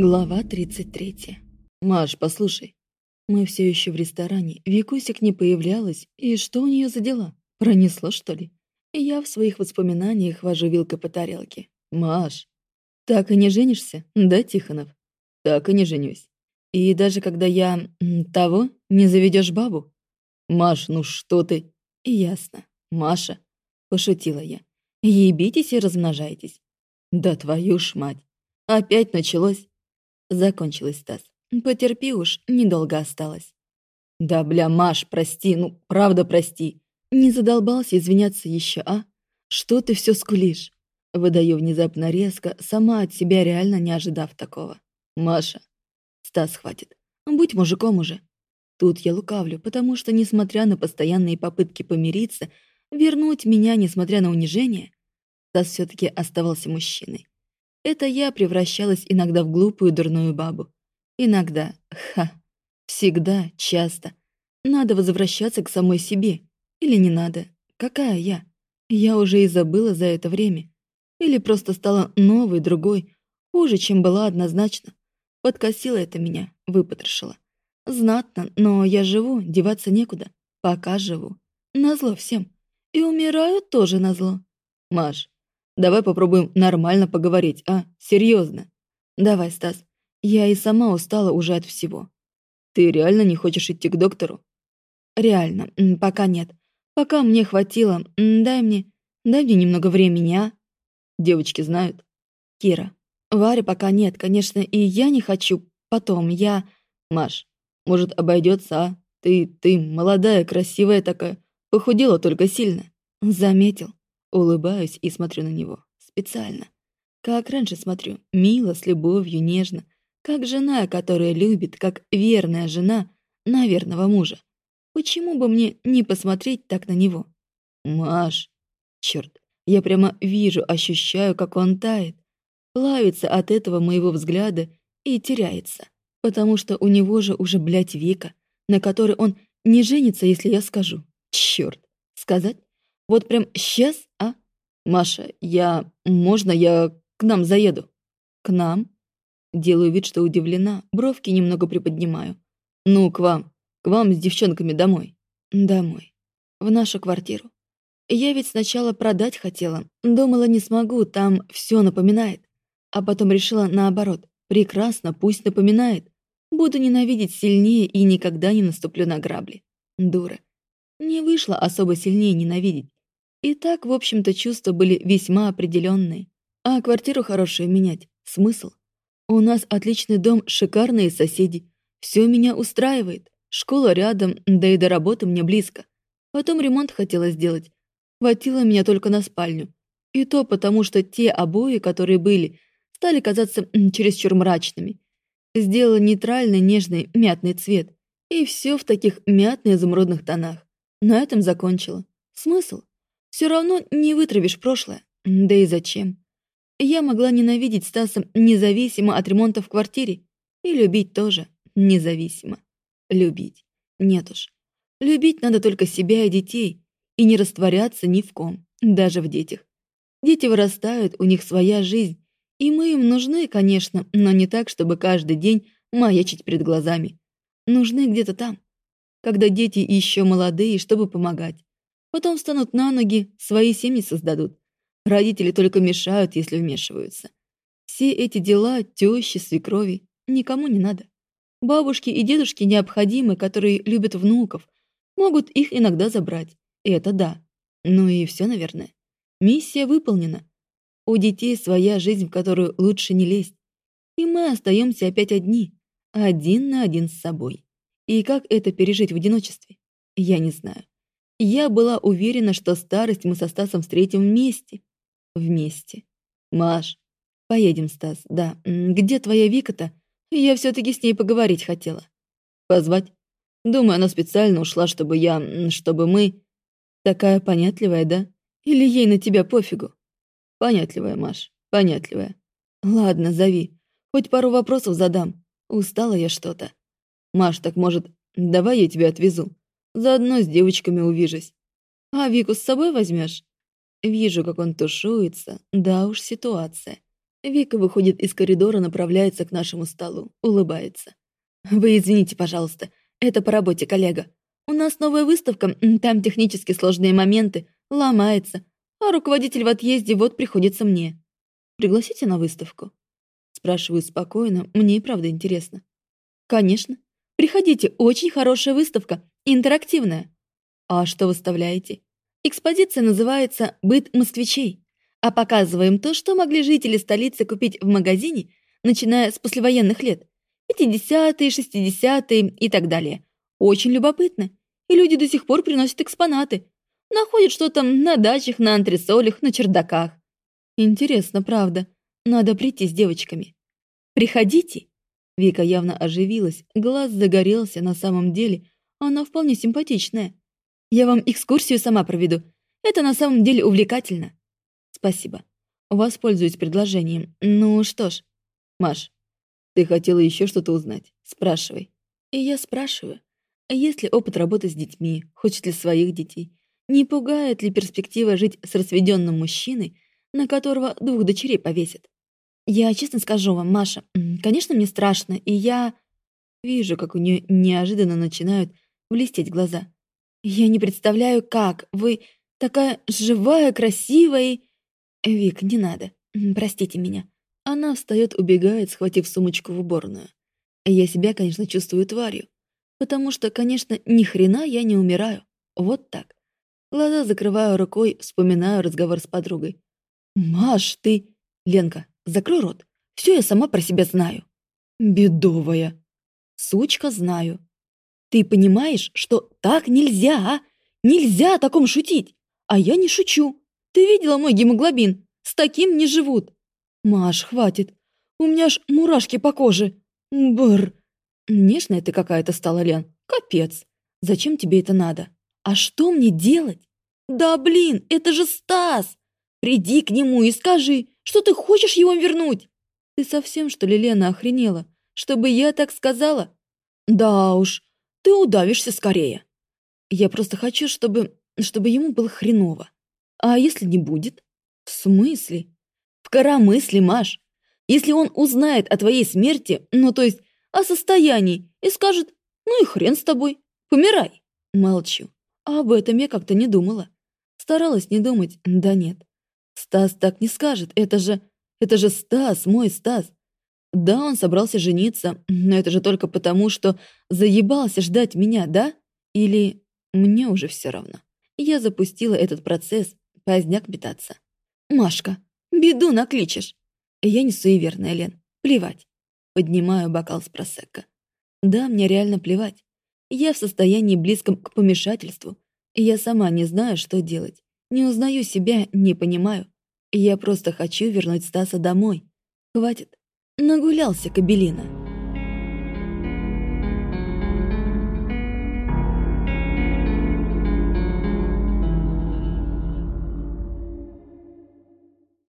Глава 33. «Маш, послушай. Мы все еще в ресторане. Викусик не появлялась. И что у нее за дела? Пронесло, что ли? Я в своих воспоминаниях вожу вилкой по тарелке. Маш, так и не женишься, да, Тихонов? Так и не женюсь. И даже когда я... того, не заведешь бабу? Маш, ну что ты? Ясно. Маша, пошутила я. Ебитесь и размножайтесь. Да твою ж мать. Опять началось. Закончилось, Стас. Потерпи уж, недолго осталось. Да, бля, Маш, прости, ну, правда прости. Не задолбался извиняться еще, а? Что ты все скулишь? Выдаю внезапно резко, сама от себя реально не ожидав такого. Маша. Стас, хватит. Будь мужиком уже. Тут я лукавлю, потому что, несмотря на постоянные попытки помириться, вернуть меня, несмотря на унижение, Стас все таки оставался мужчиной. Это я превращалась иногда в глупую дурную бабу. Иногда, ха, всегда, часто. Надо возвращаться к самой себе. Или не надо? Какая я? Я уже и забыла за это время. Или просто стала новой, другой, хуже, чем была однозначно. Подкосило это меня, выпотрошило. Знатно, но я живу, деваться некуда. Пока живу. Назло всем. И умираю тоже назло. Маш, Давай попробуем нормально поговорить, а? Серьезно. Давай, Стас. Я и сама устала уже от всего. Ты реально не хочешь идти к доктору? Реально. Пока нет. Пока мне хватило. Дай мне... Дай мне немного времени, а? Девочки знают. Кира. Варя пока нет, конечно, и я не хочу. Потом я... Маш, может, обойдется, а? Ты... ты молодая, красивая такая. Похудела только сильно. Заметил. Улыбаюсь и смотрю на него. Специально. Как раньше смотрю. Мило, с любовью, нежно. Как жена, которая любит, как верная жена на верного мужа. Почему бы мне не посмотреть так на него? Маш. Черт, я прямо вижу, ощущаю, как он тает. Плавится от этого моего взгляда и теряется. Потому что у него же уже, блядь, века, на который он не женится, если я скажу. Черт. Сказать? Вот прям сейчас? Маша, я... Можно я к нам заеду? К нам? Делаю вид, что удивлена, бровки немного приподнимаю. Ну, к вам. К вам с девчонками домой. Домой. В нашу квартиру. Я ведь сначала продать хотела. Думала, не смогу, там все напоминает. А потом решила наоборот. Прекрасно, пусть напоминает. Буду ненавидеть сильнее и никогда не наступлю на грабли. Дура. Не вышло особо сильнее ненавидеть. И так, в общем-то, чувства были весьма определенные. А квартиру хорошую менять — смысл? У нас отличный дом, шикарные соседи. Все меня устраивает. Школа рядом, да и до работы мне близко. Потом ремонт хотела сделать. Хватило меня только на спальню. И то потому, что те обои, которые были, стали казаться чересчур мрачными. Сделала нейтральный, нежный, мятный цвет. И все в таких мятно-изумрудных тонах. На этом закончила. Смысл? Все равно не вытравишь прошлое. Да и зачем? Я могла ненавидеть Стаса независимо от ремонта в квартире. И любить тоже независимо. Любить. Нет уж. Любить надо только себя и детей. И не растворяться ни в ком. Даже в детях. Дети вырастают, у них своя жизнь. И мы им нужны, конечно, но не так, чтобы каждый день маячить перед глазами. Нужны где-то там. Когда дети еще молодые, чтобы помогать. Потом встанут на ноги, свои семьи создадут. Родители только мешают, если вмешиваются. Все эти дела, тещи, свекрови, никому не надо. Бабушки и дедушки необходимы, которые любят внуков, могут их иногда забрать. И это да. Ну и все, наверное. Миссия выполнена. У детей своя жизнь, в которую лучше не лезть. И мы остаемся опять одни, один на один с собой. И как это пережить в одиночестве? Я не знаю. Я была уверена, что старость мы со Стасом встретим вместе. Вместе. Маш, поедем, Стас, да. Где твоя Вика-то? Я все таки с ней поговорить хотела. Позвать? Думаю, она специально ушла, чтобы я... чтобы мы... Такая понятливая, да? Или ей на тебя пофигу? Понятливая, Маш, понятливая. Ладно, зови. Хоть пару вопросов задам. Устала я что-то. Маш, так может, давай я тебя отвезу? Заодно с девочками увижусь. А Вику с собой возьмешь? Вижу, как он тушуется. Да уж, ситуация. Вика выходит из коридора, направляется к нашему столу, улыбается. «Вы извините, пожалуйста, это по работе, коллега. У нас новая выставка, там технически сложные моменты, ломается, а руководитель в отъезде, вот приходится мне. Пригласите на выставку?» Спрашиваю спокойно, мне и правда интересно. «Конечно. Приходите, очень хорошая выставка, интерактивная». «А что выставляете?» Экспозиция называется «Быт москвичей», а показываем то, что могли жители столицы купить в магазине, начиная с послевоенных лет. 50-е, 60-е и так далее. Очень любопытно. И люди до сих пор приносят экспонаты. Находят что-то на дачах, на антресолях, на чердаках. Интересно, правда. Надо прийти с девочками. Приходите. Вика явно оживилась, глаз загорелся на самом деле. Она вполне симпатичная. Я вам экскурсию сама проведу. Это на самом деле увлекательно. Спасибо. Воспользуюсь предложением. Ну что ж, Маш, ты хотела еще что-то узнать? Спрашивай. И я спрашиваю. Есть ли опыт работы с детьми? Хочет ли своих детей? Не пугает ли перспектива жить с разведенным мужчиной, на которого двух дочерей повесят? Я честно скажу вам, Маша, конечно, мне страшно, и я... Вижу, как у нее неожиданно начинают блестеть глаза. Я не представляю, как. Вы такая живая, красивая и... Вик, не надо. Простите меня. Она встает, убегает, схватив сумочку в уборную. Я себя, конечно, чувствую тварью. Потому что, конечно, ни хрена я не умираю. Вот так. Глаза закрываю рукой, вспоминаю разговор с подругой. «Маш, ты...» «Ленка, закрой рот. Все я сама про себя знаю». «Бедовая». «Сучка, знаю. Ты понимаешь, что так нельзя, а? Нельзя о таком шутить. А я не шучу. Ты видела мой гемоглобин? С таким не живут. Маш, хватит. У меня ж мурашки по коже. Бр. Нежная ты какая-то стала, Лен. Капец. Зачем тебе это надо? А что мне делать? Да блин, это же Стас. Приди к нему и скажи, что ты хочешь его вернуть. Ты совсем, что ли, Лена, охренела? Чтобы я так сказала? Да уж, ты удавишься скорее. Я просто хочу, чтобы... чтобы ему было хреново. А если не будет? В смысле? В коромысле, Маш. Если он узнает о твоей смерти, ну то есть о состоянии, и скажет, ну и хрен с тобой, помирай. Молчу. А об этом я как-то не думала. Старалась не думать, да нет. Стас так не скажет, это же... Это же Стас, мой Стас. Да, он собрался жениться, но это же только потому, что заебался ждать меня, да? Или мне уже все равно. Я запустила этот процесс, поздняк метаться. «Машка, беду накличешь!» Я не суеверная, Лен. Плевать. Поднимаю бокал с просекко. Да, мне реально плевать. Я в состоянии близком к помешательству. Я сама не знаю, что делать. Не узнаю себя, не понимаю. Я просто хочу вернуть Стаса домой. Хватит. Нагулялся Кабелина.